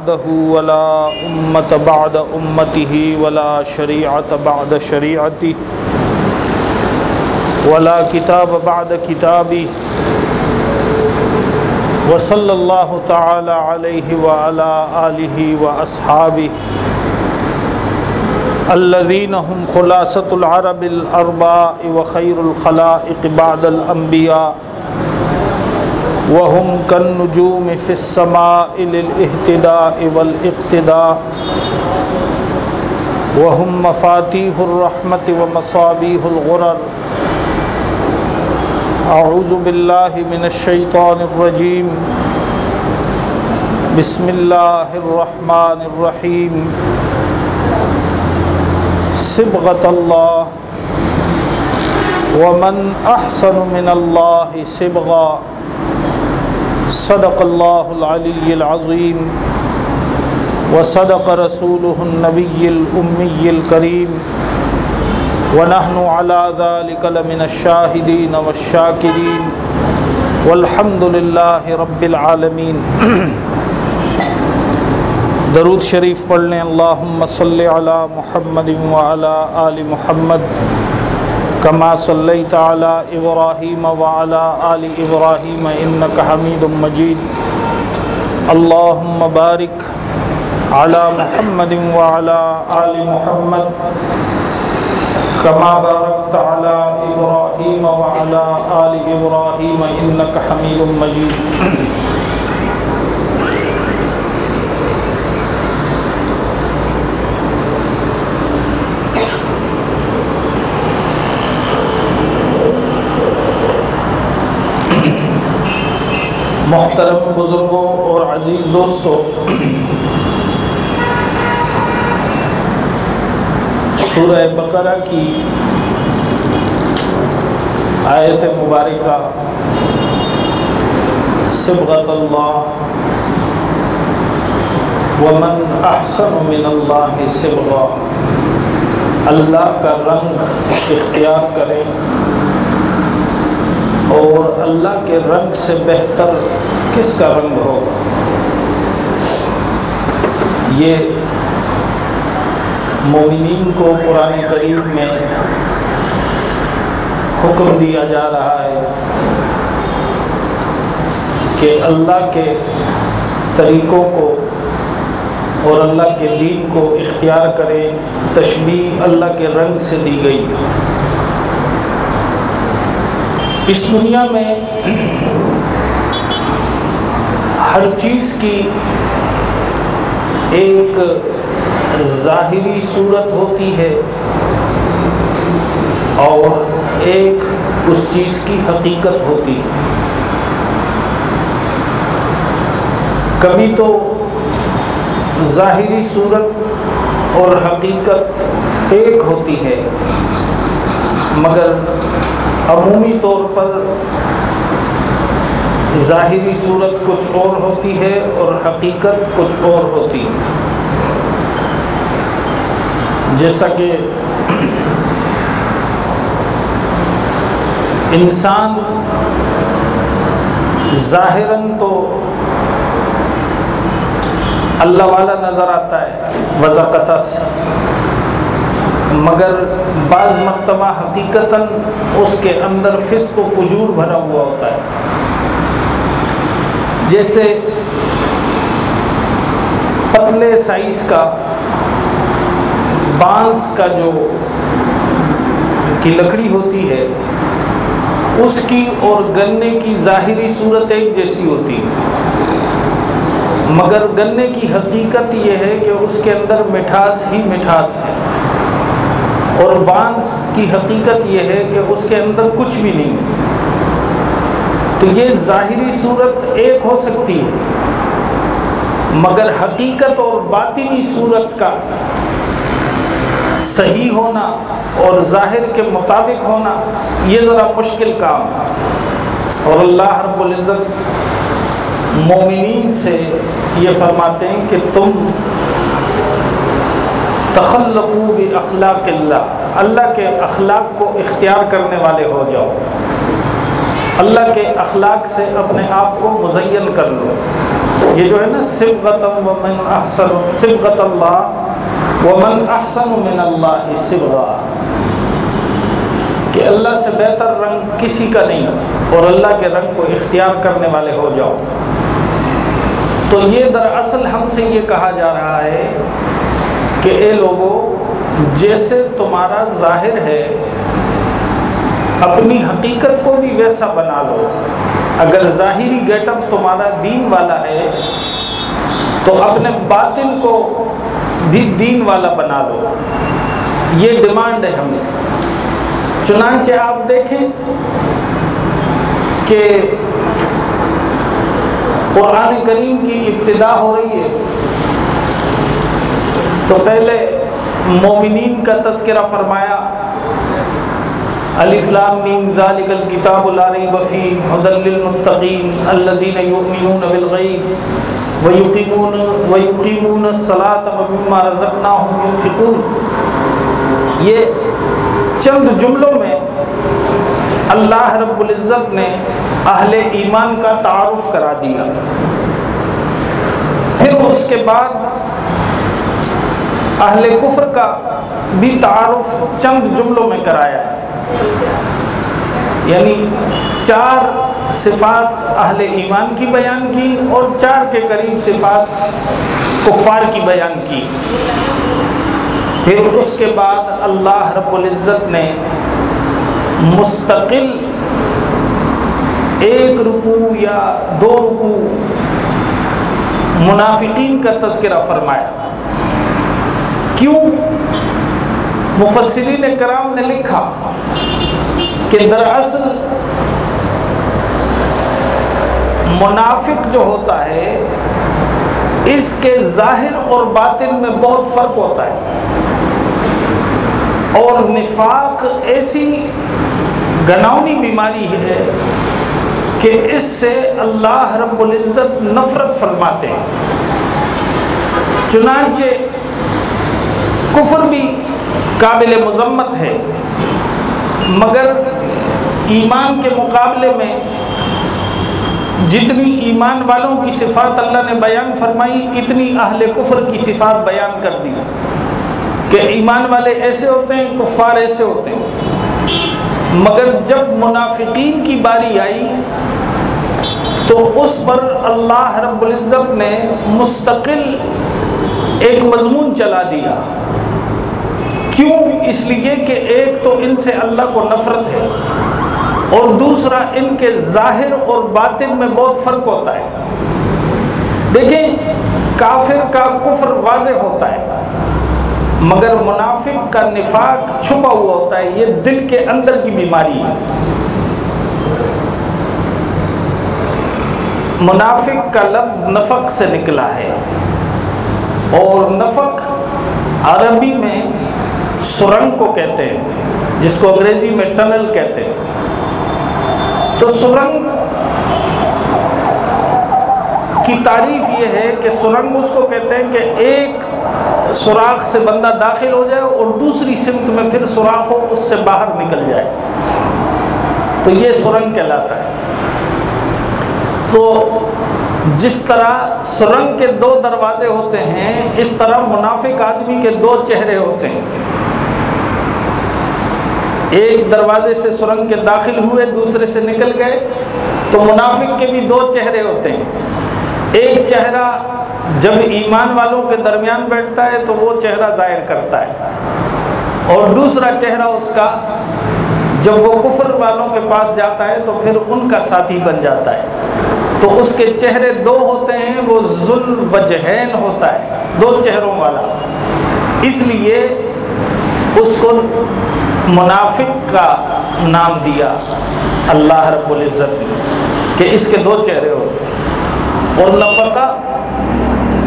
بعده ولا أمة بعد أمته ولا شريعة بعد شريعته ولا كتاب بعد كتابه وصلى الله تعالى عليه وعلى آله وأصحابه الذين هم خلاصة العرب الأرباء وخير الخلائق بعد الأنبياء وهم كالنجوم في السماء للاهتداء والاقتداء وهم مفاتيح الرحمة ومصابيح الغرر أعوذ بالله من الشيطان الرجيم بسم الله الرحمن الرحيم صبغة الله ومن أحسن من الله صبغا صدق الله العلي العظيم وصدق رسوله النبي الأمي الكريم ونحن على ذلك لمن الشاهدين والشاكرين والحمد لله رب العالمين درود شریف پڑھ لیں اللہم صلی علی محمد وعلی آل محمد کما صلیت علی ابراہیم وعلی آل ابراہیم انکا حمید مجید اللہم بارک علی محمد وعلی آل محمد. کما بارکت علی ابراہیم وعلی آل ابراہیم انکا حمید مجید محترم بزرگوں اور عزیز دوستوں، سورہ بقرہ کی آیت مبارکہ صبغت اللہ، ومن احسن من اللہ صبغا اللہ کا رنگ اختیار کریں۔ اور اللہ کے رنگ سے بہتر کس کا رنگ ہوگا یہ مومنین کو قرآن کریم میں حکم دیا جا رہا ہے کہ اللہ کے طریقوں کو اور اللہ کے دین کو اختیار کریں تشبیح اللہ کے رنگ سے دی گئی۔ اس دنیا میں ہر چیز کی ایک ظاہری صورت ہوتی ہے اور ایک اس چیز کی حقیقت ہوتی کبھی تو ظاہری صورت اور حقیقت ایک ہوتی ہے، مگر عمومی طور پر ظاہری صورت کچھ اور ہوتی ہے اور حقیقت کچھ اور ہوتی جیسا کہ انسان ظاہراً تو اللہ والا نظر آتا ہے۔ وضاقتہ سے مگر بعض مرتبہ حقیقتاً اس کے اندر فسق و فجور بھرا ہوا ہوتا ہے۔ جیسے پتلے سائز کا، بانس کا جو کی لکڑی ہوتی ہے، اس کی اور گنے کی ظاہری صورت ایک جیسی ہوتی ہے۔ مگر گنے کی حقیقت یہ ہے کہ اس کے اندر مٹھاس ہی مٹھاس ہے۔ اور بانس کی حقیقت یہ ہے کہ اس کے اندر کچھ بھی نہیں تو یہ ظاہری صورت ایک ہو سکتی ہے، مگر حقیقت اور باطنی صورت کا صحیح ہونا اور ظاہر کے مطابق ہونا، یہ ذرا مشکل کام ہے۔ اور اللہ رب العزت مومنین سے یہ فرماتے ہیں کہ تم تخلقو بھی اخلاق اللہ۔ اللہ کے اخلاق کو اختیار کرنے والے ہو جاؤ۔ اللہ کے اخلاق سے اپنے آپ کو مزین کر لو۔ یہ جو ہے نا سبغت ومن احسن سبغت اللہ، ومن احسن من اللہ سبغا کہ اللہ سے بہتر رنگ کسی کا نہیں، اور اللہ کے رنگ کو اختیار کرنے والے ہو جاؤ۔ تو یہ دراصل ہم سے یہ کہا جا رہا ہے کہ اے لوگوں جیسے تمہارا ظاہر ہے، اپنی حقیقت کو بھی ویسا بنا لو۔ اگر ظاہری گیٹ اپ تمہارا دین والا ہے، تو اپنے باطن کو بھی دین والا بنا لو۔ یہ ڈیمانڈ ہے ہم سے۔ چنانچہ آپ دیکھیں کہ قرآن کریم کی ابتدا ہو رہی ہے۔ تو پہلے مومنین کا تذکرہ فرمایا علی فلام نیم ذالک الکتاب لا ریب فی هدى للمتقین الذین یؤمنون بالغیب ویقیمون ویقیمون الصلاة ومما رزقناهم ينفقون۔ یہ چند جملوں میں اللہ رب العزت نے اہل ایمان کا تعارف کرا دیا۔ پھر اس کے بعد اہل کفر کا بھی تعارف چند جملوں میں کرایا ہے۔ یعنی چار صفات اہل ایمان کی بیان کی اور چار کے قریب صفات کفار کی بیان کی۔ پھر اس کے بعد اللہ رب العزت نے مستقل ایک رکو یا دو رکو منافقین کا تذکرہ فرمایا۔ کیوں مفسرین کرام نے لکھا کہ دراصل منافق جو ہوتا ہے، اس کے ظاہر اور باطن میں بہت فرق ہوتا ہے۔ اور نفاق ایسی گناؤنی بیماری ہے کہ اس سے اللہ رب العزت نفرت فرماتے ہیں۔ چنانچہ کفر بھی قابل مذمت ہے، مگر ایمان کے مقابلے میں جتنی ایمان والوں کی صفات اللہ نے بیان فرمائی، اتنی اہل کفر کی صفات بیان کر دی۔ کہ ایمان والے ایسے ہوتے ہیں، کفار ایسے ہوتے ہیں۔ مگر جب منافقین کی باری آئی، تو اس پر اللہ رب العزت نے مستقل ایک مضمون چلا دیا۔ کیوں؟ اس لیے کہ ایک تو ان سے اللہ کو نفرت ہے اور دوسرا ان کے ظاہر اور باطن میں بہت فرق ہوتا ہے۔ دیکھیں، کافر کا کفر واضح ہوتا ہے، مگر منافق کا نفاق چھپا ہوا ہوتا ہے۔ یہ دل کے اندر کی بیماری ہے۔ منافق کا لفظ نفق سے نکلا ہے اور نفق عربی میں سرنگ کو کہتے ہیں، جس کو انگریزی میں ٹنل کہتے ہیں۔ تو سرنگ کی تعریف یہ ہے کہ سرنگ اس کو کہتے ہیں کہ ایک سوراخ سے بندہ داخل ہو جائے اور دوسری سمت میں پھر سوراخ ہو، اس سے باہر نکل جائے۔ تو یہ سرنگ کہلاتا ہے۔ تو جس طرح سرنگ کے دو دروازے ہوتے ہیں، اس طرح منافق آدمی کے دو چہرے ہوتے ہیں۔ ایک دروازے سے سرنگ کے داخل ہوئے، دوسرے سے نکل گئے۔ تو منافق کے بھی دو چہرے ہوتے ہیں۔ ایک چہرہ جب ایمان والوں کے درمیان بیٹھتا ہے، تو وہ چہرہ ظاہر کرتا ہے۔ اور دوسرا چہرہ اس کا جب وہ کفر والوں کے پاس جاتا ہے، تو پھر ان کا ساتھی بن جاتا ہے۔ تو اس کے چہرے دو ہوتے ہیں، وہ ظلم وجہین ہوتا ہے، دو چہروں والا۔ اس لیے اس کو منافق کا نام دیا اللہ رب العزت نے، کہ اس کے دو چہرے ہوتے ہیں۔ اور نفقہ،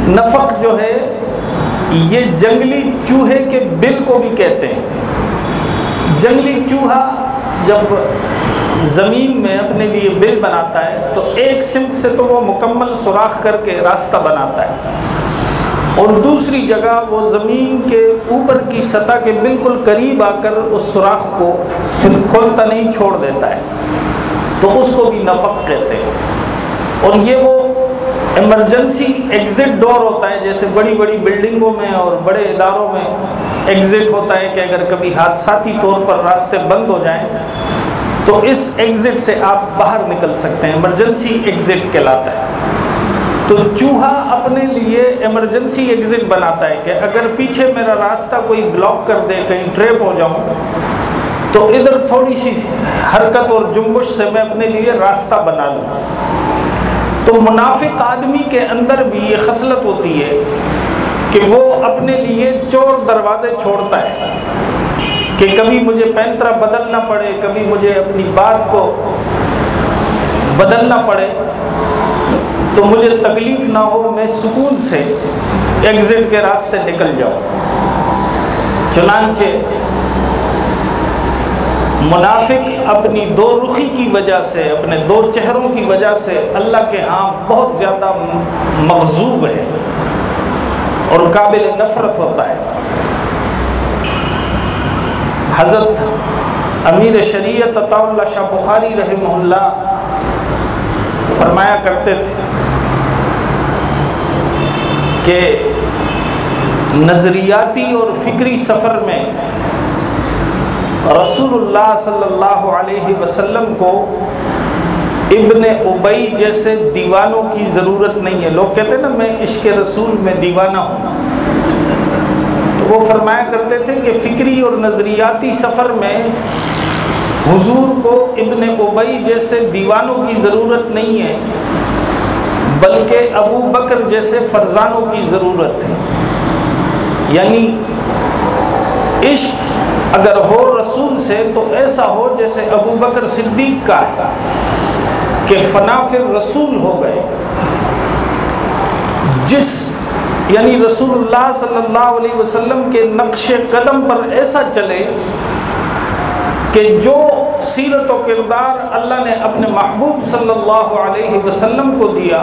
نفق جو ہے، یہ جنگلی چوہے کے بل کو بھی کہتے ہیں۔ جنگلی چوہا جب زمین میں اپنے لیے بل بناتا ہے، تو ایک سمت سے تو وہ مکمل سوراخ کر کے راستہ بناتا ہے۔ اور دوسری جگہ وہ زمین کے اوپر کی سطح کے بالکل قریب آ کر اس سوراخ کو پھر کھولتا نہیں، چھوڑ دیتا ہے۔ تو اس کو بھی نفق کہتے ہیں۔ اور یہ وہ ایمرجنسی ایگزٹ ڈور ہوتا ہے، جیسے بڑی بڑی بلڈنگوں میں اور بڑے اداروں میں ایگزٹ ہوتا ہے کہ اگر کبھی حادثاتی طور پر راستے بند ہو جائیں، تو اس ایگزٹ سے آپ باہر نکل سکتے ہیں۔ ایمرجنسی ایگزٹ کہلاتا ہے۔ تو چوہا اپنے لیے ایمرجنسی ایگزٹ بناتا ہے کہ اگر پیچھے میرا راستہ کوئی بلاک کر دے، کہیں ٹریپ ہو جاؤں، تو ادھر تھوڑی سی حرکت اور جنبش سے میں اپنے لیے راستہ بنا لوں۔ تو منافق آدمی کے اندر بھی یہ خصلت ہوتی ہے کہ وہ اپنے لیے چور دروازے چھوڑتا ہے کہ کبھی مجھے پینترا بدلنا پڑے، کبھی مجھے اپنی بات کو بدلنا پڑے۔ تو مجھے تکلیف نہ ہو، میں سکون سے ایگزٹ کے راستے نکل جاؤں۔ چنانچہ منافق اپنی دو رخی کی وجہ سے، اپنے دو چہروں کی وجہ سے اللہ کے ہاں بہت زیادہ مغزوب ہے اور قابل نفرت ہوتا ہے۔ حضرت امیر شریعت اللہ شاہ بخاری رحمہ اللہ فرمایا کرتے تھے کہ نظریاتی اور فکری سفر میں رسول اللہ صلی اللہ علیہ وسلم کو ابن ابئی جیسے دیوانوں کی ضرورت نہیں ہے۔ لوگ کہتے ہیں نا، میں عشق رسول میں دیوانہ ہوں۔ تو وہ فرمایا کرتے تھے کہ فکری اور نظریاتی سفر میں حضور کو ابن ابئی جیسے دیوانوں کی ضرورت نہیں ہے۔ بلکہ ابو بکر جیسے فرزانوں کی ضرورت ہے یعنی عشق اگر ہو رسول سے تو ایسا ہو جیسے ابو بکر صدیق کا ہے کہ فنافر رسول ہو گئے۔ جس یعنی رسول اللہ صلی اللہ علیہ وسلم کے نقش قدم پر ایسا چلے کہ جو سیرت و کردار اللہ نے اپنے محبوب صلی اللہ علیہ وسلم کو دیا۔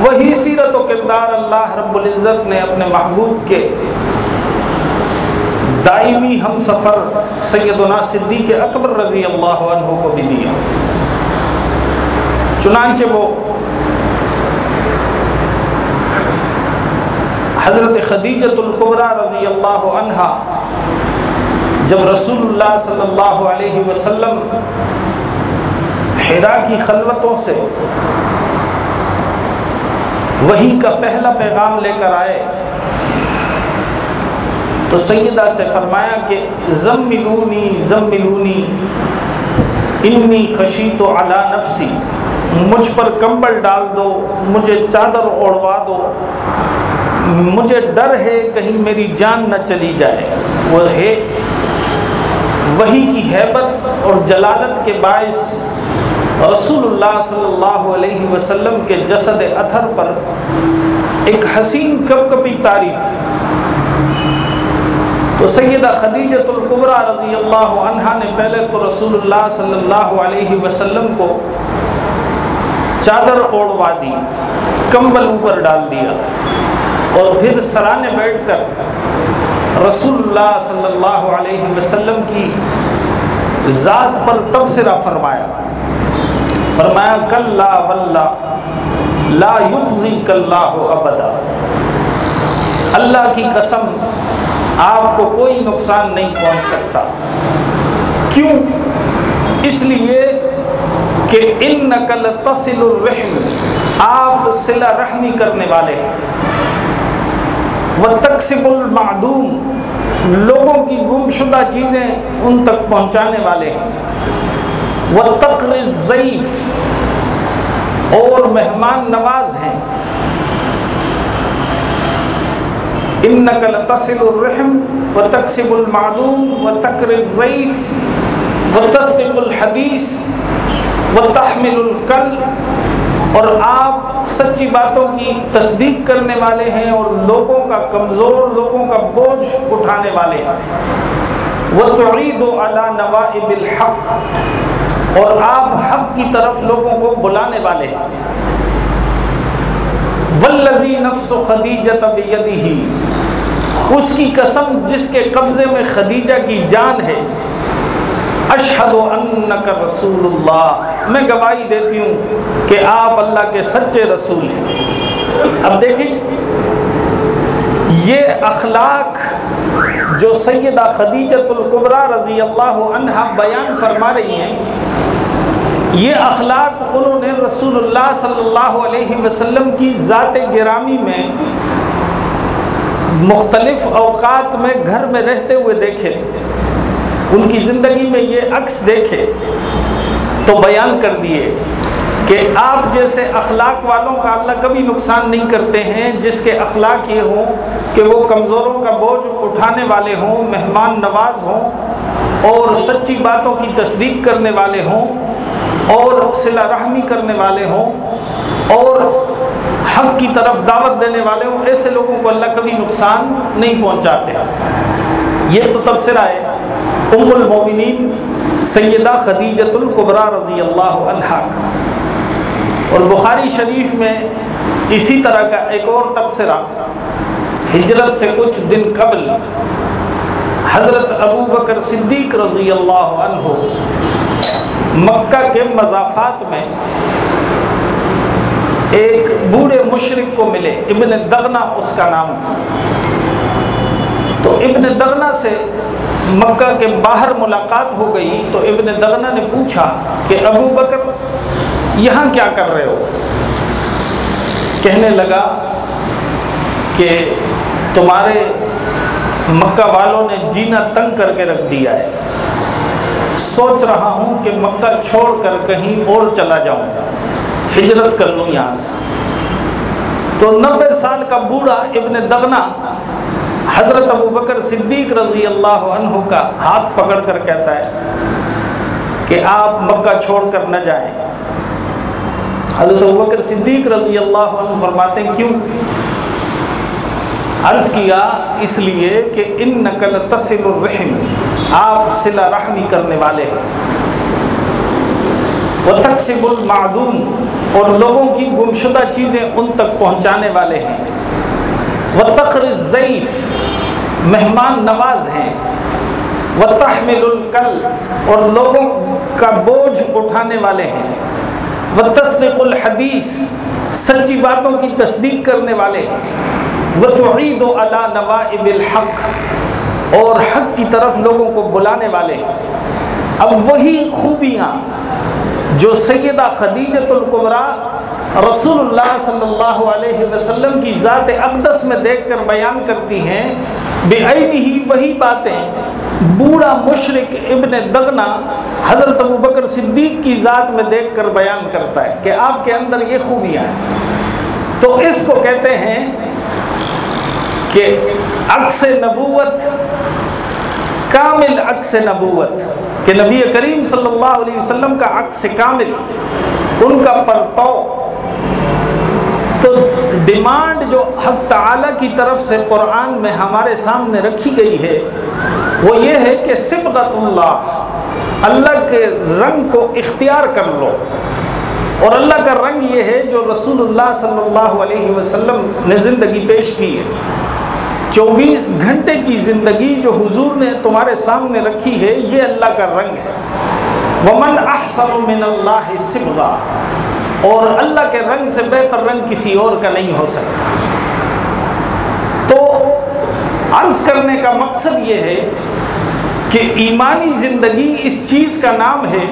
وہی سیرت و کردار اللہ رب العزت نے اپنے محبوب کے دائمی ہم سفر سیدنا صدیق اکبر رضی اللہ عنہ کو بھی دیا۔ چنانچہ وہ حضرت خدیجت القبرہ رضی اللہ عنہ جب رسول اللہ صلی اللہ علیہ وسلم حرا کی خلوتوں سے وہی کا پہلا پیغام لے کر آئے، تو سیدہ سے فرمایا کہ ضم ملونی ضم ملونی انی خشی تو اعلیٰ نفسی، مجھ پر کمبل ڈال دو، مجھے چادر اوڑوا دو، مجھے ڈر ہے کہیں میری جان نہ چلی جائے۔ وہ ہے وہی کی حیبت اور جلالت کے باعث رسول اللہ صلی اللہ علیہ وسلم کے جسد اتھر پر ایک حسین کب کبھی تاری تھی۔ تو سیدہ خدیجت القبرہ رضی اللہ عنہ نے پہلے تو رسول اللہ صلی اللہ علیہ وسلم کو چادر اوڑوا دی، کمبل اوپر ڈال دیا اور پھر سرانے بیٹھ کر رسول اللہ صلی اللہ علیہ وسلم کی ذات پر تبصرہ فرمایا۔ فرمایا کل لا واللہ، لا یغزی کاللہ ابدا۔ اللہ کی قسم، آپ کو کوئی نقصان نہیں پہنچ سکتا۔ کیوں؟ اس لیے کہ ان نقل تصل الرحم، آپ صلہ رحمی کرنے والے ہیں۔ وہ تقسیم المعدوم لوگوں کی گم شدہ چیزیں ان تک پہنچانے والے ہیں۔ وہ تقر ضعیف اور مہمان نواز ہیں۔ ان نقل تصل الرحم و تقسیم المعدوم و تقر ضعیف و تصدیق الحدیث و تحمل القل اور آپ سچی باتوں کی تصدیق کرنے والے ہیں اور لوگوں کا کمزور، لوگوں کا بوجھ اٹھانے والے ہیں۔ وہ توعید و علا نوائب الحق، اور آپ حق کی طرف لوگوں کو بلانے والے ہیں۔ والذی نفس خدیجہ بیدہ اس کی قسم جس کے قبضے میں خدیجہ کی جان ہے۔ اشہد انک رسول اللہ میں گواہی دیتی ہوں کہ آپ اللہ کے سچے رسول ہیں۔ اب دیکھیں، یہ اخلاق جو سیدہ خدیجت القبرا رضی اللہ عنہ بیان فرما رہی ہیں، یہ اخلاق انہوں نے رسول اللہ صلی اللہ علیہ وسلم کی ذات گرامی میں مختلف اوقات میں گھر میں رہتے ہوئے دیکھے۔ ان کی زندگی میں یہ عکس دیکھے۔ تو بیان کر دیے کہ آپ جیسے اخلاق والوں کا اللہ کبھی نقصان نہیں کرتے ہیں، جس کے اخلاق یہ ہوں کہ وہ کمزوروں کا بوجھ اٹھانے والے ہوں، مہمان نواز ہوں اور سچی باتوں کی تصدیق کرنے والے ہوں اور صلہ رحمی کرنے والے ہوں اور حق کی طرف دعوت دینے والے ہوں، ایسے لوگوں کو اللہ کبھی نقصان نہیں پہنچاتے۔ یہ تو تبصرہ ہے۔ ام المومنین سیدہ خدیجت القبرا رضی اللہ عنہ اور بخاری شریف میں اسی طرح کا ایک اور تبصرہ۔ ہجرت سے کچھ دن قبل حضرت ابو بکر صدیق رضی اللہ عنہ مکہ کے مضافات میں ایک بوڑھے مشرق کو ملے۔ ابن دغنا اس کا نام تھا۔ تو ابن دغنا سے مکہ کے باہر ملاقات ہو گئی تو ابن دغنا نے پوچھا کہ ابو بکر، یہاں کیا کر رہے ہو؟ کہنے لگا کہ تمہارے مکہ والوں نے جینا تنگ کر کے رکھ دیا ہے۔ سوچ رہا ہوں کہ مکہ چھوڑ کر کہیں اور چلا جاؤں گا۔ ہجرت کر لوں یہاں سے۔ تو نبے سال کا بوڑھا ابن دغنا حضرت ابو بکر صدیق رضی اللہ عنہ کا ہاتھ پکڑ کر کہتا ہے کہ آپ مکہ چھوڑ کر نہ جائیں۔ حضرت ابو بکر صدیق رضی اللہ عنہ فرماتے ہیں، کیوں؟ عرض کیا اس لیے کہ ان نقل تصل الرحم، آپ صلہ رحمی کرنے والے ہیں۔ وہ تقسیم المعدوم، اور لوگوں کی گمشدہ چیزیں ان تک پہنچانے والے ہیں۔ وہ تقر ضعیف مہمان نواز ہیں. وہ تحمل القل اور لوگوں کا بوجھ اٹھانے والے ہیں. وہ تصدیق الحدیث سچی باتوں کی تصدیق کرنے والے ہیں. وہ توعید و علا نوائب الحق اور حق کی طرف لوگوں کو بلانے والے ہیں. اب وہی خوبیاں جو سیدہ خدیجت القبرا رسول اللہ صلی اللہ علیہ وسلم کی ذات اقدس میں دیکھ کر بیان کرتی ہیں، بے ہی وہی باتیں۔ بوڑھا مشرق ابن دگنا حضرت ابو بکر صدیق کی ذات میں دیکھ کر بیان کرتا ہے کہ آپ کے اندر یہ خوبیاں ہیں۔ تو اس کو کہتے ہیں کہ عکس نبوت، کامل عکس نبوت۔ کہ نبی کریم صلی اللہ علیہ وسلم کا عکس کامل، ان کا پرتو تو ڈیمانڈ جو حق تعالی کی طرف سے قرآن میں ہمارے سامنے رکھی گئی ہے، وہ یہ ہے کہ سبغت اللہ اللہ کے رنگ کو اختیار کر لو۔ اور اللہ کا رنگ یہ ہے جو رسول اللہ صلی اللہ علیہ وسلم نے زندگی پیش کی ہے۔ چوبیس گھنٹے کی زندگی جو حضور نے تمہارے سامنے رکھی ہے، یہ اللہ کا رنگ ہے۔ ومن احسن من اللہ سبغا اور اللہ کے رنگ سے بہتر رنگ کسی اور کا نہیں ہو سکتا۔ تو عرض کرنے کا مقصد یہ ہے کہ ایمانی زندگی اس چیز کا نام ہے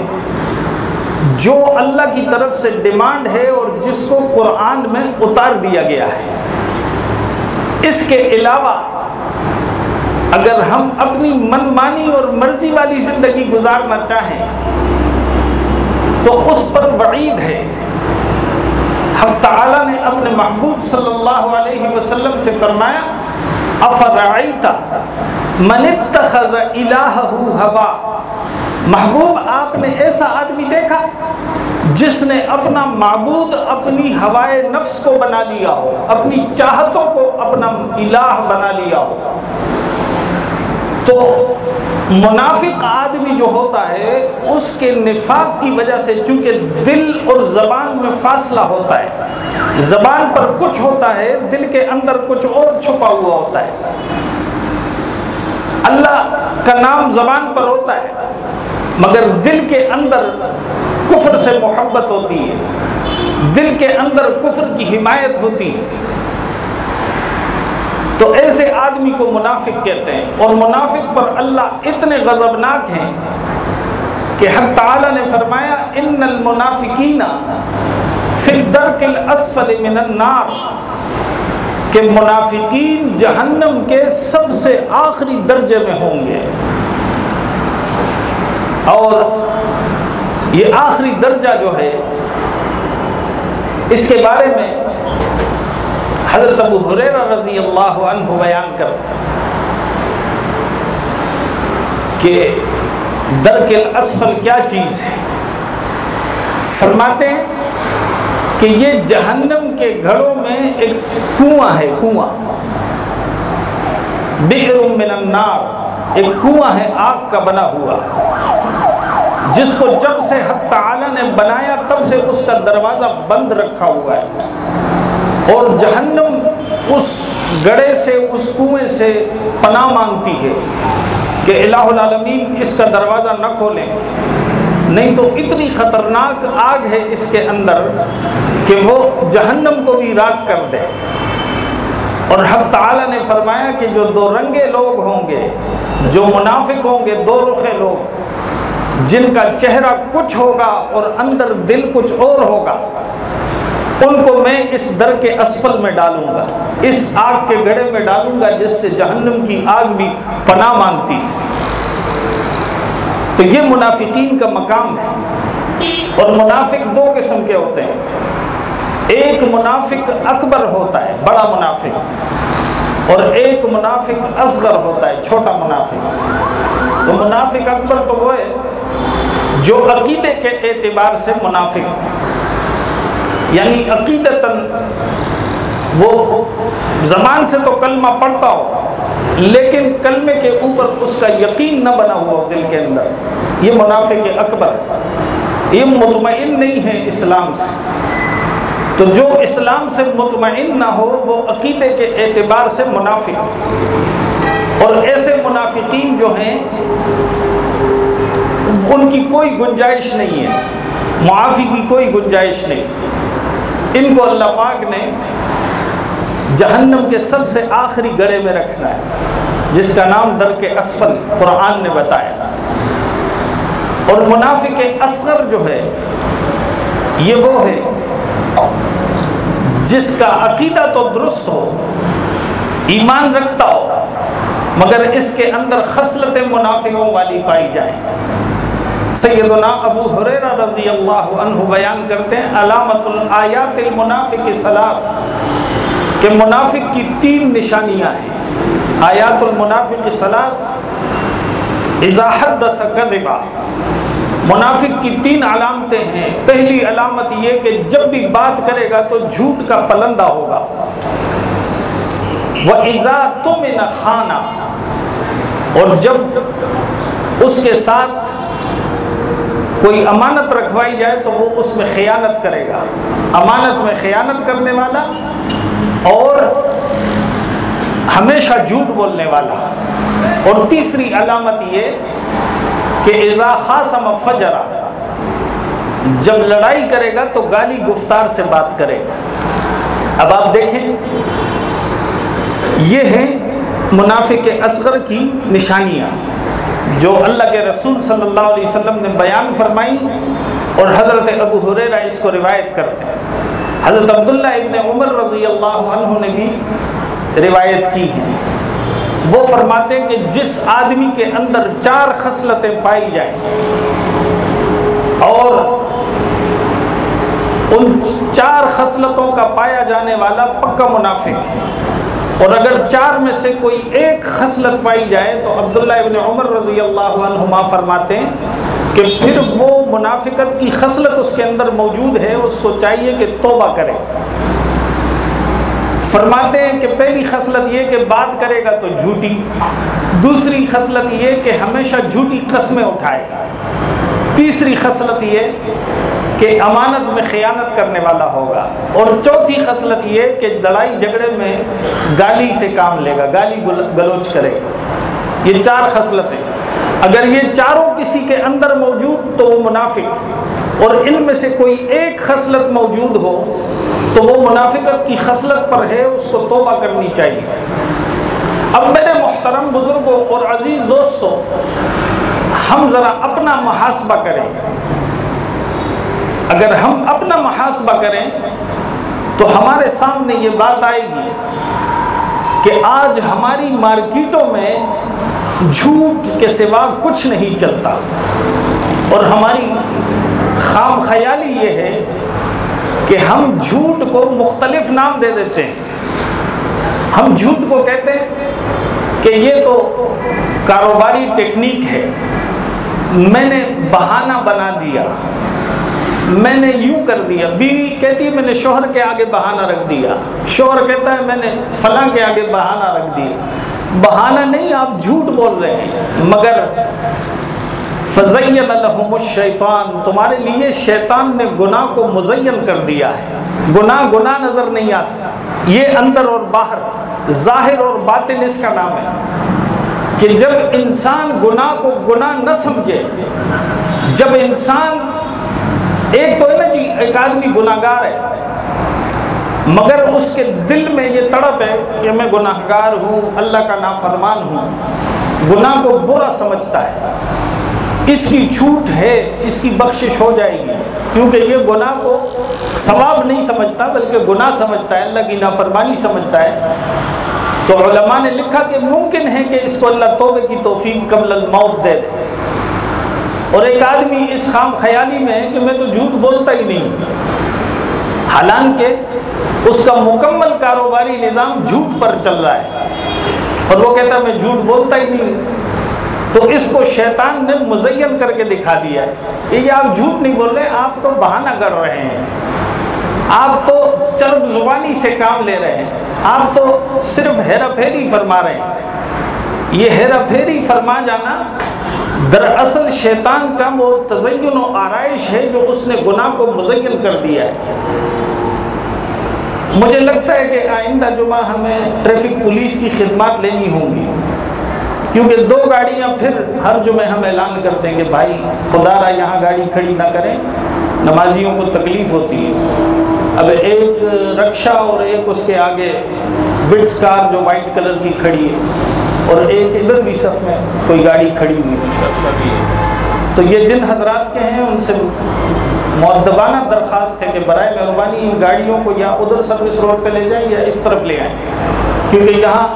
جو اللہ کی طرف سے ڈیمانڈ ہے اور جس کو قرآن میں اتار دیا گیا ہے۔ اس کے علاوہ اگر ہم اپنی من مانی اور مرضی والی زندگی گزارنا چاہیں تو اس پر وعید ہے۔ ہم تعالیٰ نے اپنے محبوب صلی اللہ علیہ وسلم سے فرمایا افرعیتا من اتخذ الہہ ہوا؟ محبوب، آپ نے ایسا آدمی دیکھا جس نے اپنا معبود، اپنی ہوائے نفس کو بنا لیا ہو، اپنی چاہتوں کو اپنا الہ بنا لیا ہو۔ تو منافق آدمی جو ہوتا ہے، اس کے نفاق کی وجہ سے چونکہ دل اور زبان میں فاصلہ ہوتا ہے، زبان پر کچھ ہوتا ہے، دل کے اندر کچھ اور چھپا ہوا ہوتا ہے۔ اللہ کا نام زبان پر ہوتا ہے، مگر دل کے اندر کفر سے محبت ہوتی ہے۔ دل کے اندر کفر کی حمایت ہوتی ہے۔ تو ایسے آدمی کو منافق کہتے ہیں اور منافق پر اللہ اتنے غضبناک ہیں کہ حق تعالی نے فرمایا، ان المنافقین فی الدرک الاسفل من النار کہ منافقین جہنم کے سب سے آخری درجے میں ہوں گے۔ اور یہ آخری درجہ جو ہے، اس کے بارے میں حضرت ابو حریرہ رضی اللہ عنہ بیان کرتے کہ درک الاسفل کیا چیز ہے؟ فرماتے ہیں کہ یہ جہنم کے گھڑوں میں ایک کنواں ہے، کنواں۔ بئر من النار، ایک کنواں ہے، آگ کا بنا ہوا۔ جس کو جب سے حق تعالی نے بنایا، تب سے اس کا دروازہ بند رکھا ہوا ہے۔ اور جہنم اس گڑے سے، اس کنویں سے پناہ مانگتی ہے کہ الہ العالمین اس کا دروازہ نہ کھولیں۔ نہیں تو اتنی خطرناک آگ ہے اس کے اندر کہ وہ جہنم کو بھی راگ کر دے۔ اور حق تعالی نے فرمایا کہ جو دو رنگے لوگ ہوں گے، جو منافق ہوں گے، دو رخے لوگ، جن کا چہرہ کچھ ہوگا اور اندر دل کچھ اور ہوگا ان کو میں اس در کے اسفل میں ڈالوں گا، اس آگ کے گڑے میں ڈالوں گا، جس سے جہنم کی آگ بھی پناہ مانگتی۔ ہے تو یہ منافقین کا مقام ہے۔ اور منافق دو قسم کے ہوتے ہیں۔ ایک منافق اکبر ہوتا ہے، بڑا منافق، اور ایک منافق اصغر ہوتا ہے، چھوٹا منافق۔ تو منافق اکبر تو وہ ہے جو عقیدے کے اعتبار سے منافق۔ یعنی عقیدتاً وہ زبان سے تو کلمہ پڑھتا ہو، لیکن کلمے کے اوپر اس کا یقین نہ بنا ہوا دل کے اندر۔ یہ منافق اکبر، یہ مطمئن نہیں ہے اسلام سے۔ تو جو اسلام سے مطمئن نہ ہو، وہ عقیدے کے اعتبار سے منافق۔ اور ایسے منافقین جو ہیں، ان کی کوئی گنجائش نہیں ہے۔ معافی کی کوئی گنجائش نہیں۔ ان کو اللہ پاک نے جہنم کے سب سے آخری گڑے میں رکھنا ہے، جس کا نام در کے اسفل قرآن نے بتایا اور منافق اصغر جو ہے، یہ وہ ہے جس کا عقیدہ تو درست ہو، ایمان رکھتا ہو، مگر اس کے اندر خصلت منافقوں والی پائی جائیں۔ سیدنا ابو حریرہ رضی اللہ عنہ بیان کرتے ہیں، علامت الآیات المنافق سلاس کہ منافق کی تین نشانیاں ہیں۔ آیات المنافق سلاس اذا حدث منافق کی تین علامتیں ہیں۔ پہلی علامت یہ کہ جب بھی بات کرے گا تو جھوٹ کا پلندہ ہوگا۔ وہ ایزا تم خانہ۔ اور جب اس کے ساتھ کوئی امانت رکھوائی جائے تو وہ اس میں خیانت کرے گا۔ امانت میں خیانت کرنے والا اور ہمیشہ جھوٹ بولنے والا۔ اور تیسری علامت یہ کہ اذا خاصم فجرا، جب لڑائی کرے گا تو گالی گفتار سے بات کرے گا۔ اب آپ دیکھیں، یہ ہے منافق اصغر کی نشانیاں۔ جو اللہ کے رسول صلی اللہ علیہ وسلم نے بیان فرمائی اور حضرت ابو حریرہ اس کو روایت کرتے ہیں۔ حضرت عبداللہ ابن عمر رضی اللہ عنہ نے بھی روایت کی ہے۔ وہ فرماتے ہیں کہ جس آدمی کے اندر چار خصلتیں پائی جائیں اور ان چار خصلتوں کا پایا جانے والا پکا منافق ہے۔ اور اگر چار میں سے کوئی ایک خصلت پائی جائے تو عبداللہ ابن عمر رضی اللہ عنہما فرماتے ہیں کہ پھر وہ منافقت کی خصلت اس کے اندر موجود ہے، اس کو چاہیے کہ توبہ کرے۔ فرماتے ہیں کہ پہلی خصلت یہ کہ بات کرے گا تو جھوٹی، دوسری خصلت یہ کہ ہمیشہ جھوٹی قسمیں اٹھائے گا۔ تیسری خصلت یہ کہ امانت میں خیانت کرنے والا ہوگا اور چوتھی خصلت یہ کہ لڑائی جھگڑے میں گالی سے کام لے گا، گالی گلوچ کرے گا۔ یہ چار خصلتیں۔ اگر یہ چاروں کسی کے اندر موجود تو وہ منافق، اور ان میں سے کوئی ایک خصلت موجود ہو تو وہ منافقت کی خصلت پر ہے، اس کو توبہ کرنی چاہیے۔ اب میرے محترم بزرگوں اور عزیز دوستوں ہم ذرا اپنا محاسبہ کریں۔ اگر ہم اپنا محاسبہ کریں، تو ہمارے سامنے یہ بات آئے گی کہ آج ہماری مارکیٹوں میں جھوٹ کے سوا کچھ نہیں چلتا۔ اور ہماری خام خیالی یہ ہے کہ ہم جھوٹ کو مختلف نام دے دیتے ہیں۔ ہم جھوٹ کو کہتے ہیں کہ یہ تو کاروباری ٹیکنیک ہے۔ میں نے بہانہ بنا دیا۔ میں نے یوں کر دیا۔ بیوی کہتی ہے میں نے شوہر کے آگے بہانہ رکھ دیا۔ شوہر کہتا ہے میں نے فلاں کے آگے بہانہ رکھ دیا۔ بہانہ نہیں، آپ جھوٹ بول رہے ہیں۔ مگر فضین الحم الشیطان تمہارے لیے شیطان نے گناہ کو مزین کر دیا ہے۔ گناہ گناہ نظر نہیں آتا۔ یہ اندر اور باہر، ظاہر اور باطن اس کا نام ہے۔ کہ جب انسان گناہ کو گناہ نہ سمجھے، جب انسان ایک تو ہے نا جی ایک آدمی گناہ گار ہے، مگر اس کے دل میں یہ تڑپ ہے کہ میں گناہ گار ہوں، اللہ کا نافرمان ہوں، گناہ کو برا سمجھتا ہے۔ اس کی چھوٹ ہے، اس کی بخشش ہو جائے گی، کیونکہ یہ گناہ کو ثواب نہیں سمجھتا، بلکہ گناہ سمجھتا ہے، اللہ کی نافرمانی سمجھتا ہے۔ تو علماء نے لکھا کہ ممکن ہے کہ اس کو اللہ توبے کی توفیق قبل الموت دے دے۔ اور ایک آدمی اس خام خیالی میں ہے کہ میں تو جھوٹ بولتا ہی نہیں۔ حالانکہ اس کا مکمل کاروباری نظام جھوٹ پر چل رہا ہے۔ اور وہ کہتا ہے، میں جھوٹ بولتا ہی نہیں۔ تو اس کو شیطان نے مزین کر کے دکھا دیا ہے کہ یہ آپ جھوٹ نہیں بول رہے، آپ تو بہانہ کر رہے ہیں۔ آپ تو چرب زبانی سے کام لے رہے ہیں۔ آپ تو صرف ہیرا پھیری فرما رہے ہیں۔ یہ ہیرا پھیری فرما جانا دراصل شیطان کا وہ تزین و آرائش ہے جو اس نے گناہ کو مزین کر دیا ہے۔ مجھے لگتا ہے کہ آئندہ جمعہ ہمیں ٹریفک پولیس کی خدمات لینی ہوں گی۔ کیونکہ دو گاڑیاں پھر ہر جمعے ہم اعلان کرتے ہیں کہ بھائی خدا را یہاں گاڑی کھڑی نہ کریں۔ نمازیوں کو تکلیف ہوتی ہے۔ اب ایک رکشا اور ایک اس کے آگے وٹس کار جو وائٹ کلر کی کھڑی ہے اور ایک ادھر بھی صف میں کوئی گاڑی کھڑی ہوئی تو یہ جن حضرات کے ہیں، ان سے معدبانہ درخواست ہے کہ برائے مہربانی ان گاڑیوں کو یا ادھر سروس روڈ پہ لے جائیں یا اس طرف لے آئیں۔ کیونکہ یہاں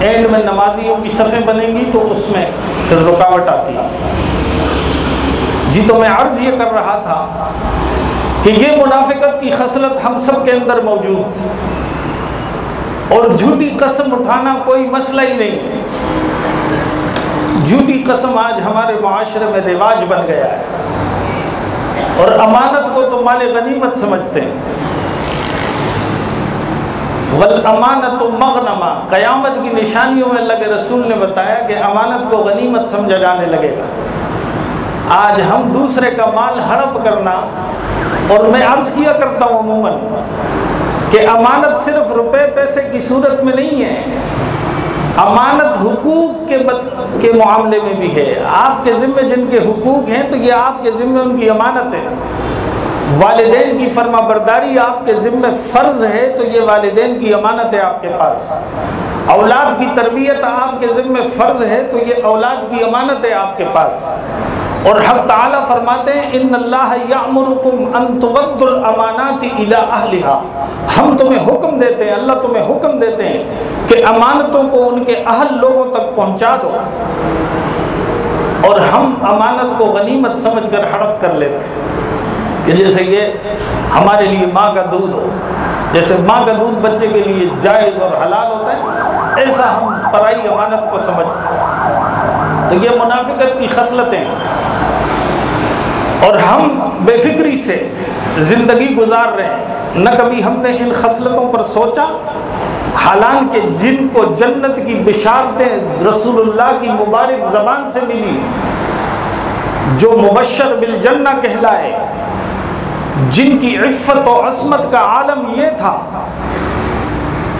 اینڈ میں نمازیوں کی صفیں بنیں گی تو اس میں پھر رکاوٹ آتی ہے۔ جی تو میں عرض یہ کر رہا تھا کہ یہ منافقت کی خصلت ہم سب کے اندر موجود اور جھوٹی قسم اٹھانا کوئی مسئلہ ہی نہیں۔ جھوٹی قسم آج ہمارے معاشرے میں رواج بن گیا ہے۔ اور امانت کو تو مال غنیمت سمجھتے ہیں۔ امانت و مغنما قیامت کی نشانیوں میں اللہ کے رسول نے بتایا کہ امانت کو غنیمت سمجھا جانے لگے گا۔ آج ہم دوسرے کا مال ہڑپ کرنا اور میں عرض کیا کرتا ہوں عموماً کہ امانت صرف روپے پیسے کی صورت میں نہیں ہے، امانت حقوق کے کے معاملے میں بھی ہے۔ آپ کے ذمے جن کے حقوق ہیں تو یہ آپ کے ذمے ان کی امانت ہے۔ والدین کی فرما برداری آپ کے ذمے فرض ہے تو یہ والدین کی امانت ہے آپ کے پاس۔ اولاد کی تربیت آپ کے ذمے فرض ہے تو یہ اولاد کی امانت ہے آپ کے پاس۔ اور حق تعالیٰ فرماتے ہیں، ان اللہ یامرکم ان تغد الامانات الى اہلها ہم تمہیں حکم دیتے ہیں، اللہ تمہیں حکم دیتے ہیں کہ امانتوں کو ان کے اہل لوگوں تک پہنچا دو اور ہم امانت کو غنیمت سمجھ کر ہڑپ کر لیتے ہیں کہ جیسے یہ ہمارے لیے ماں کا دودھ ہو، جیسے ماں کا دودھ بچے کے لیے جائز اور حلال ہوتا ہے ایسا ہم پرائی امانت کو سمجھتے ہیں۔ تو یہ منافقت کی خصلتیں۔ اور ہم بے فکری سے زندگی گزار رہے ہیں۔ نہ کبھی ہم نے ان خصلتوں پر سوچا۔ حالانکہ جن کو جنت کی بشارتیں رسول اللہ کی مبارک زبان سے ملی، جو مبشر بالجنہ کہلائے، جن کی عفت و عصمت کا عالم یہ تھا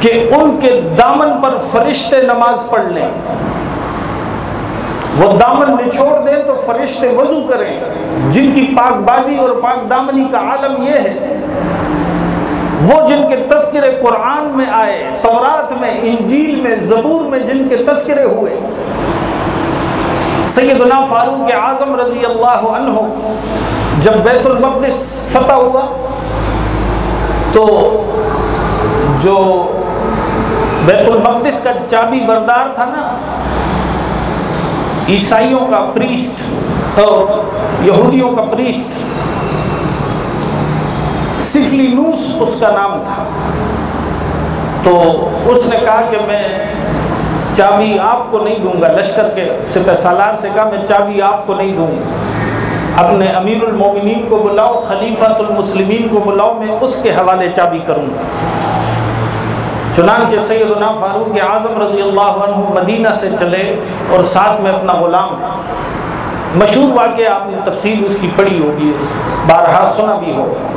کہ ان کے دامن پر فرشتے نماز پڑھ لیں۔ وہ دامن نچوڑ دیں تو فرشتے وضو کریں۔ جن کی پاک بازی اور پاک دامنی کا عالم یہ ہے، وہ جن کے تذکرے قرآن میں آئے، تورات میں، انجیل میں، زبور میں جن کے تذکرے ہوئے۔ سیدنا فاروق اعظم رضی اللہ عنہ جب بیت المقدس فتح ہوا تو جو بیت المقدس کا چابی بردار تھا نا۔ عیسائیوں کا پریسٹ اور یہودیوں کا پریسٹ۔ سفلی نوس اس کا نام تھا۔ تو اس نے کہا کہ میں چابی آپ کو نہیں دوں گا۔ لشکر کے سپہ سالار سے کہا، میں چابی آپ کو نہیں دوں۔ گا اپنے امیر المومنین کو بلاؤ، خلیفۃ المسلمین کو بلاؤ، میں اس کے حوالے چابی کروں۔ گا چنانچہ سیدنا فاروق اعظم رضی اللہ عنہ مدینہ سے چلے اور ساتھ میں اپنا غلام مشہور واقعہ آپ نے تفصیل اس کی پڑھی ہوگی، بارہا سنا بھی ہوگا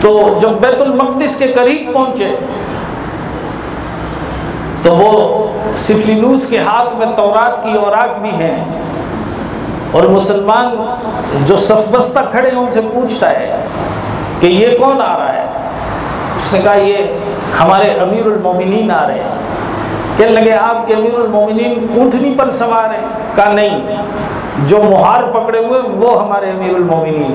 تو جب بیت المقدس کے قریب پہنچے، تو وہ سفلینوس کے ہاتھ میں تورات کی اوراق بھی ہیں اور مسلمان جو سفبستہ کھڑے ہیں، ان سے پوچھتا ہے کہ یہ کون آ اس نے کہا، یہ ہمارے امیر المومنین آ رہے ہیں. کہنے لگے، آپ کے امیر المومنین اونٹنی پر سوار ہیں. کہا، نہیں، جو مہار پکڑے ہوئے وہ ہمارے امیر المومنین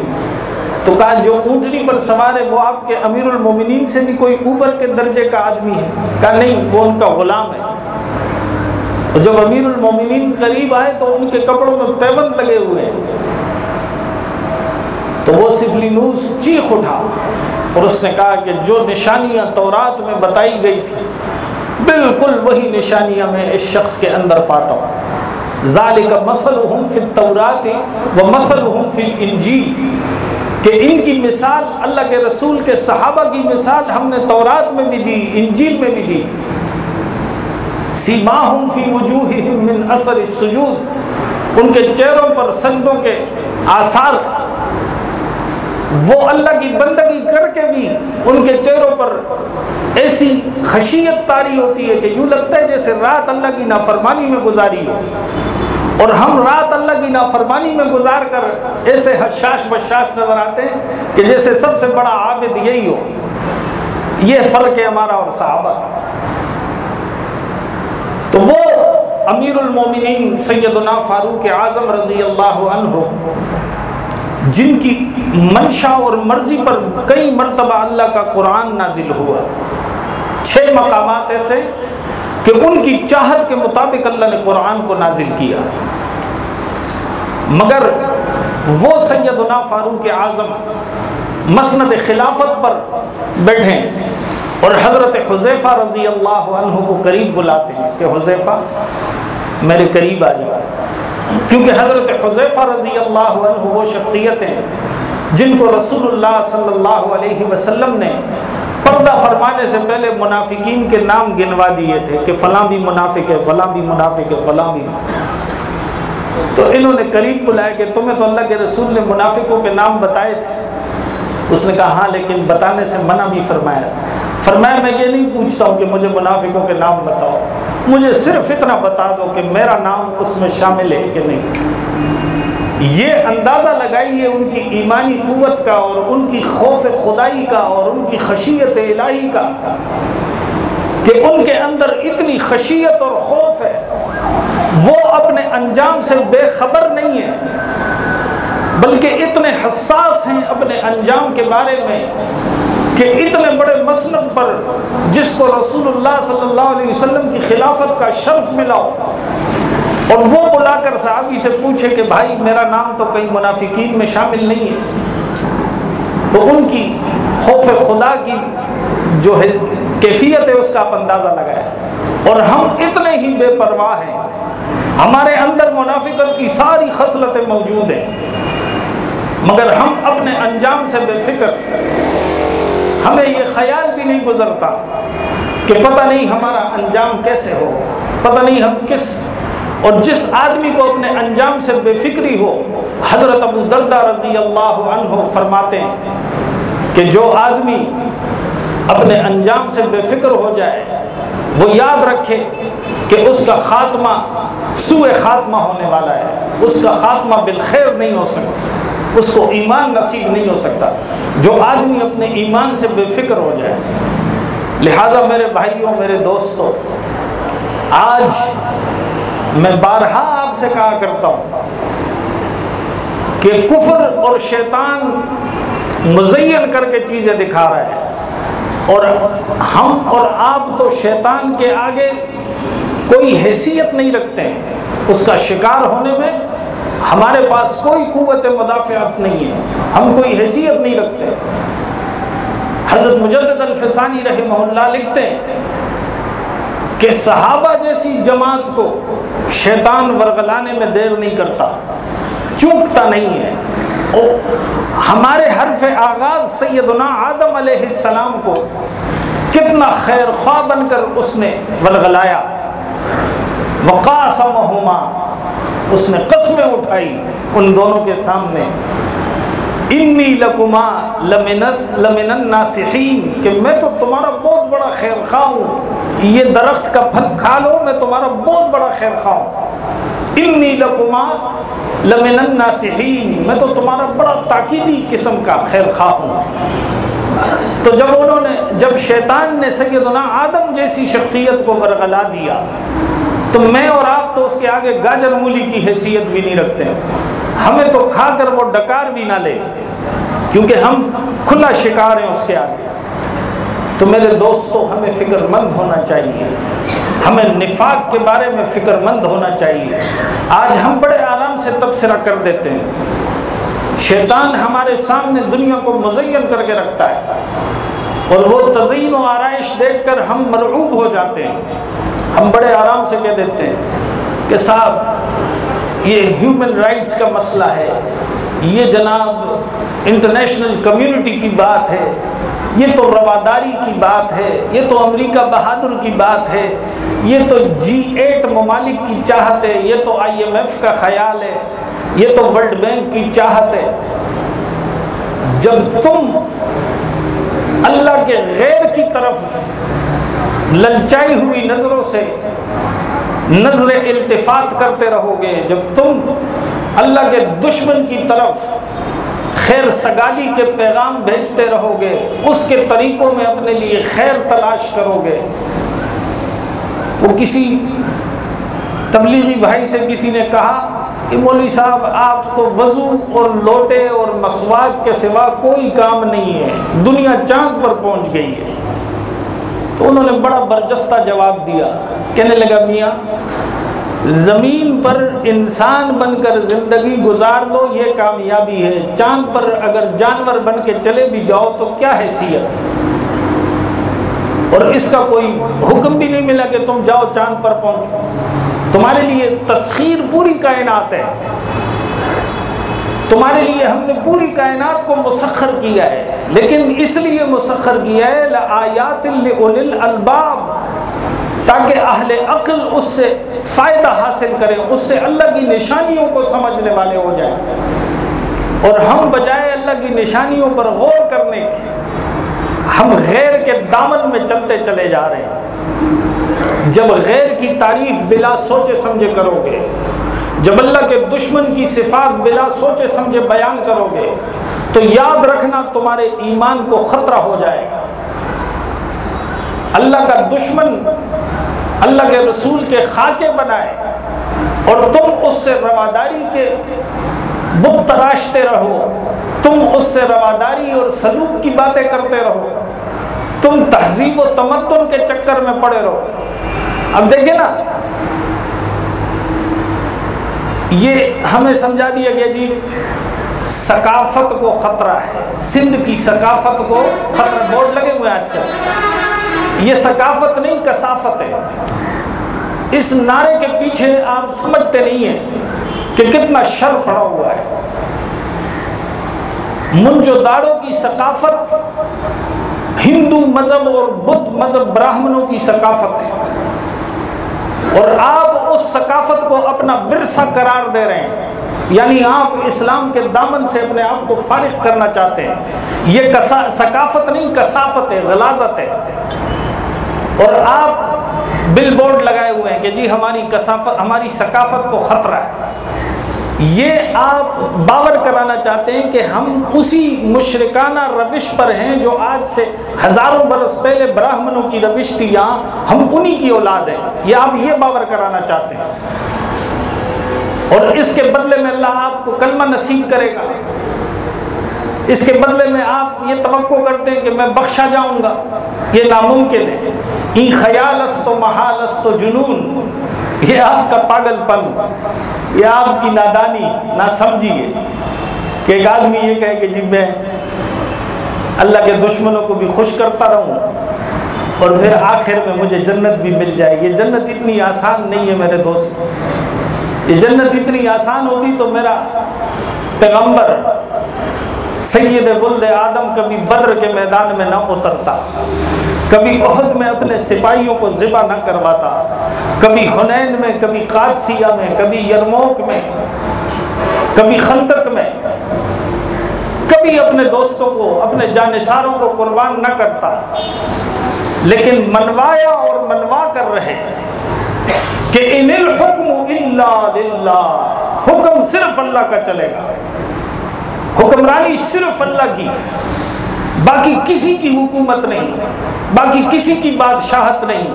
تو کہا، جو اونٹنی پر سوار ہے وہ آپ کے امیر المومنین سے بھی کوئی اوپر کے درجے کا آدمی ہے کہا، نہیں، وہ ان کا غلام ہے. جب امیر المومنین قریب آئے تو ان کے کپڑوں میں پیبند لگے ہوئے ہیں۔ تو وہ سفلینوس چیخ اٹھا۔ اور اس نے کہا کہ جو نشانیاں تورات میں بتائی گئی تھی، بالکل وہی نشانیاں میں اس شخص کے اندر پاتا ہوں۔ ذالک مسلحم فی التورات و مسلحم فی الانجیل۔ کہ ان کی مثال اللہ کے رسول کے صحابہ کی مثال ہم نے تورات میں بھی دی، انجیل میں بھی دی۔ سیماہم فی وجوہہم من اثر السجود۔ ان کے چہروں پر سجدوں کے آثار۔ وہ اللہ کی بندگی کر کے بھی ان کے چہروں پر ایسی خشیت تاری ہوتی ہے کہ یوں لگتا ہے جیسے رات اللہ کی نافرمانی میں گزاری ہو۔ اور ہم رات اللہ کی نافرمانی میں گزار کر ایسے حشاش بشاش نظر آتے ہیں کہ جیسے سب سے بڑا عابد یہی ہو۔ یہ فرق ہے ہمارا اور صحابہ۔ تو وہ امیر المومنین سیدنا فاروق اعظم رضی اللہ عنہ جن کی منشا اور مرضی پر کئی مرتبہ اللہ کا قرآن نازل ہوا۔ چھ مقامات ایسے کہ ان کی چاہت کے مطابق اللہ نے قرآن کو نازل کیا۔ مگر وہ سیدنا فاروق اعظم مسند خلافت پر بیٹھے اور حضرت حذیفہ رضی اللہ عنہ کو قریب بلاتے ہیں کہ حذیفہ میرے قریب آ جائے۔ کیونکہ حضرت حذیفہ رضی اللہ عنہ وہ شخصیت ہیں جن کو رسول اللہ صلی اللہ علیہ وسلم نے پردہ فرمانے سے پہلے منافقین کے نام گنوا دیے تھے کہ فلاں بھی منافق ہے، فلاں بھی منافق ہے، فلاں بھی۔ تو انہوں نے قریب بلایا کہ تمہیں تو اللہ کے رسول نے منافقوں کے نام بتائے تھے۔ اس نے کہا ہاں لیکن بتانے سے منع بھی فرمایا۔ فرمایا، میں یہ نہیں پوچھتا ہوں کہ مجھے منافقوں کے نام بتاؤ۔ مجھے صرف اتنا بتا دو کہ میرا نام اس میں شامل ہے کہ نہیں۔ یہ اندازہ لگائیے ان کی ایمانی قوت کا اور ان کی خوف خدائی کا اور ان کی خشیت الہی کا کہ ان کے اندر اتنی خشیت اور خوف ہے۔ وہ اپنے انجام سے بے خبر نہیں ہے، بلکہ اتنے حساس ہیں اپنے انجام کے بارے میں۔ کہ اتنے بڑے مسند پر جس کو رسول اللہ صلی اللہ علیہ وسلم کی خلافت کا شرف ملا اور وہ بلا کر صحابی سے پوچھے کہ بھائی میرا نام تو کئی منافقین میں شامل نہیں ہے، تو ان کی خوف خدا کی جو ہے کیفیت ہے، اس کا آپ اندازہ لگایا اور ہم اتنے ہی بے پرواہ ہیں۔ ہمارے اندر منافقت کی ساری خصلتیں موجود ہیں۔ مگر ہم اپنے انجام سے بے فکر ہمیں یہ خیال بھی نہیں گزرتا کہ پتہ نہیں ہمارا انجام کیسے ہو، پتہ نہیں ہم کس اور جس آدمی کو اپنے انجام سے بے فکری ہو، حضرت ابو دردہ رضی اللہ عنہ فرماتے ہیں کہ جو آدمی اپنے انجام سے بے فکر ہو جائے، وہ یاد رکھے کہ اس کا خاتمہ سوء خاتمہ ہونے والا ہے، اس کا خاتمہ بالخیر نہیں ہو سکتا۔ اس کو ایمان نصیب نہیں ہو سکتا۔ جو آدمی اپنے ایمان سے بے فکر ہو جائے، لہذا میرے بھائیوں، میرے دوستوں، آج میں بارہا آپ سے کہا کرتا ہوں کہ کفر اور شیطان مزین کر کے چیزیں دکھا رہا ہے اور ہم اور آپ تو شیطان کے آگے کوئی حیثیت نہیں رکھتے۔ ہیں اس کا شکار ہونے میں ہمارے پاس کوئی قوت مدافعت نہیں ہے، ہم کوئی حیثیت نہیں رکھتے۔ حضرت مجدد الفسانی رحمہ اللہ لکھتے ہیں کہ صحابہ جیسی جماعت کو شیطان ورگلانے میں دیر نہیں کرتا، چونکتا نہیں ہے۔ ہمارے حرف آغاز سیدنا آدم علیہ السلام کو کتنا خیر خواہ بن کر اس نے ولغلایا وقاسمہما اس نے قسمیں اٹھائی ان دونوں کے سامنے۔ انی لکما لمن الناسحین کہ میں تو تمہارا بہت بڑا خیر خواہ ہوں۔ یہ درخت کا پھل کھا لو، میں تمہارا بہت بڑا خیر خواہ ہوں۔ انی لکما لمن الناسحین میں تو تمہارا بڑا تاکیدی قسم کا خیر خواہ ہوں۔ تو جب انہوں نے جب شیطان نے سیدنا آدم جیسی شخصیت کو برغلا دیا تو میں اور آپ تو اس کے آگے گاجر مولی کی حیثیت بھی نہیں رکھتے ہمیں تو کھا کر وہ ڈکار بھی نہ لے، کیونکہ ہم کھلا شکار ہیں اس کے آگے۔ تو میرے دوستوں ہمیں فکر مند ہونا چاہیے۔ ہمیں نفاق کے بارے میں فکر مند ہونا چاہیے۔ آج ہم بڑے آرام سے تبصرہ کر دیتے ہیں۔ شیطان ہمارے سامنے دنیا کو مزین کر کے رکھتا ہے۔ اور وہ تزئین و آرائش دیکھ کر ہم مرعوب ہو جاتے ہیں۔ ہم بڑے آرام سے کہہ دیتے ہیں کہ صاحب، یہ ہیومن رائٹس کا مسئلہ ہے، یہ جناب انٹرنیشنل کمیونٹی کی بات ہے، یہ تو رواداری کی بات ہے، یہ تو امریکہ بہادر کی بات ہے، یہ تو جی ایٹ ممالک کی چاہت ہے، یہ تو آئی ایم ایف کا خیال ہے، یہ تو ورلڈ بینک کی چاہت ہے۔ جب تم اللہ کے غیر کی طرف للچائی ہوئی نظروں سے نظر التفات کرتے رہو گے۔ جب تم اللہ کے دشمن کی طرف خیر سگالی کے پیغام بھیجتے رہو گے، اس کے طریقوں میں اپنے لیے خیر تلاش کرو گے۔ وہ کسی تبلیغی بھائی سے کسی نے کہا کہ مولوی صاحب، آپ کو وضو اور لوٹے اور مسواک کے سوا کوئی کام نہیں ہے۔ دنیا چاند پر پہنچ گئی ہے۔ تو انہوں نے بڑا برجستہ جواب دیا۔ کہنے لگا، میاں، زمین پر انسان بن کر زندگی گزار لو، یہ کامیابی ہے۔ چاند پر اگر جانور بن کے چلے بھی جاؤ تو کیا حیثیت؟ اور اس کا کوئی حکم بھی نہیں ملا کہ تم جاؤ چاند پر پہنچو۔ تمہارے لیے تسخیر پوری کائنات ہے۔ تمہارے لیے ہم نے پوری کائنات کو مسخر کیا ہے، لیکن اس لیے مسخر کیا ہے، لآیات الباب، تاکہ اہل عقل اس سے فائدہ حاصل کریں، اس سے اللہ کی نشانیوں کو سمجھنے والے ہو جائیں۔ اور ہم بجائے اللہ کی نشانیوں پر غور کرنے کے ہم غیر کے دامن میں چلتے چلے جا رہے ہیں۔ جب غیر کی تعریف بلا سوچے سمجھے کرو گے جب اللہ کے دشمن کی صفات بلا سوچے سمجھے بیان کرو گے، تو یاد رکھنا تمہارے ایمان کو خطرہ ہو جائے گا۔ اللہ کا دشمن اللہ کے رسول کے خاکے بنائے اور تم اس سے رواداری کے بت تراشتے رہو۔ تم اس سے رواداری اور سلوک کی باتیں کرتے رہو۔ تم تہذیب و تمدن کے چکر میں پڑے رہو۔ اب دیکھیں نا یہ ہمیں سمجھا دیا گیا جی ثقافت کو خطرہ ہے۔ سندھ کی ثقافت کو خطرہ، بورڈ لگے ہوئے آج کل۔ یہ ثقافت نہیں، کثافت ہے۔ اس نعرے کے پیچھے آپ سمجھتے نہیں ہیں کہ کتنا شر پڑا ہوا ہے۔ منجو داڑوں کی ثقافت ہندو مذہب اور بدھ مذہب براہمنوں کی ثقافت ہے۔ اور آپ اس ثقافت کو اپنا ورثہ قرار دے رہے ہیں۔ یعنی آپ اسلام کے دامن سے اپنے آپ کو فارغ کرنا چاہتے ہیں۔ یہ ثقافت نہیں، کثافت ہے، غلازت ہے۔ اور آپ بل بورڈ لگائے ہوئے ہیں کہ جی ہماری کثافت، ہماری ثقافت کو خطرہ ہے۔ یہ آپ باور کرانا چاہتے ہیں کہ ہم اسی مشرکانہ روش پر ہیں جو آج سے ہزاروں برس پہلے براہمنوں کی روش تھی، یہاں ہم انہی کی اولاد ہیں۔ یہ آپ یہ باور کرانا چاہتے ہیں۔ اور اس کے بدلے میں اللہ آپ کو کلمہ نصیب کرے گا۔ اس کے بدلے میں آپ یہ توقع کرتے ہیں کہ میں بخشا جاؤں گا۔ یہ ناممکن ہے۔ ای خیال است و محال است و جنون۔ یہ آپ کا پاگل پن، یہ آپ کی نادانی نہ سمجھیے کہ ایک آدمی یہ کہے کہ جی میں اللہ کے دشمنوں کو بھی خوش کرتا رہوں اور پھر آخر میں مجھے جنت بھی مل جائے۔ یہ جنت اتنی آسان نہیں ہے میرے دوست۔ یہ جنت اتنی آسان ہوتی تو میرا پیغمبر سید ولد آدم کبھی بدر کے میدان میں نہ اترتا، کبھی عہد میں اپنے سپاہیوں کو ذبح نہ کرواتا۔ کبھی حنین میں، کبھی قادسیہ میں، کبھی یرموک میں، کبھی خندق میں۔ کبھی اپنے دوستوں کو، اپنے جانشاروں کو قربان نہ کرتا۔ لیکن منوایا اور منوا کر رہے کہ ان الحکم الا للہ۔ حکم صرف اللہ کا چلے گا۔ حکمرانی صرف اللہ کی، باقی کسی کی حکومت نہیں۔ باقی کسی کی بادشاہت نہیں،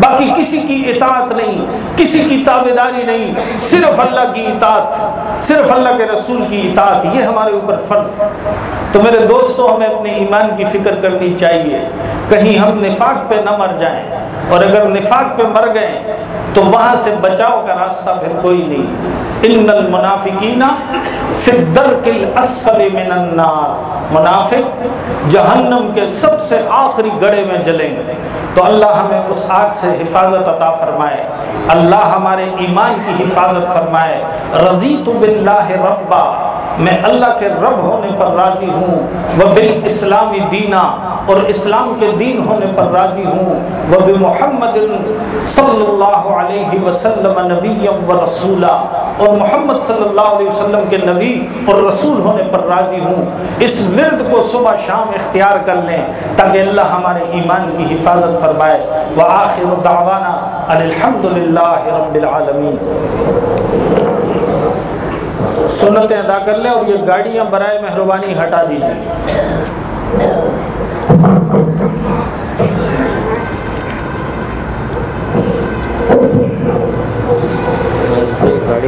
باقی کسی کی اطاعت نہیں، کسی کی تابے داری نہیں، صرف اللہ کی اطاعت، صرف اللہ کے رسول کی اطاعت، یہ ہمارے اوپر فرض تو میرے دوستوں ہمیں اپنے ایمان کی فکر کرنی چاہیے۔ کہیں ہم نفاق پہ نہ مر جائیں۔ اور اگر نفاق پہ مر گئے، تو وہاں سے بچاؤ کا راستہ پھر کوئی نہیں۔ ان المنافقین فی الاسفل من النار۔ منافق، جہنم کے سب سے آخری گڑے میں جلیں گے۔ تو اللہ ہمیں اس آگ سے حفاظت عطا فرمائے۔ اللہ ہمارے ایمان کی حفاظت فرمائے۔ رضیت باللہ ربا۔ میں اللہ کے رب ہونے پر راضی ہوں، وہ بال اسلامی دینا اور اسلام کے دین ہونے پر راضی ہوں، وہ محمد صلی اللہ علیہ وسلم نبی و رسولہ اور محمد صلی اللہ علیہ وسلم کے نبی اور رسول ہونے پر راضی ہوں۔ اس ورد کو صبح شام اختیار کر لیں تاکہ اللہ ہمارے ایمان کی حفاظت فرمائے۔ وہ آخر دعوانا الحمد للہ رب العالمین۔ سنتیں ادا کر لیں اور یہ گاڑیاں برائے مہربانی ہٹا دیجیے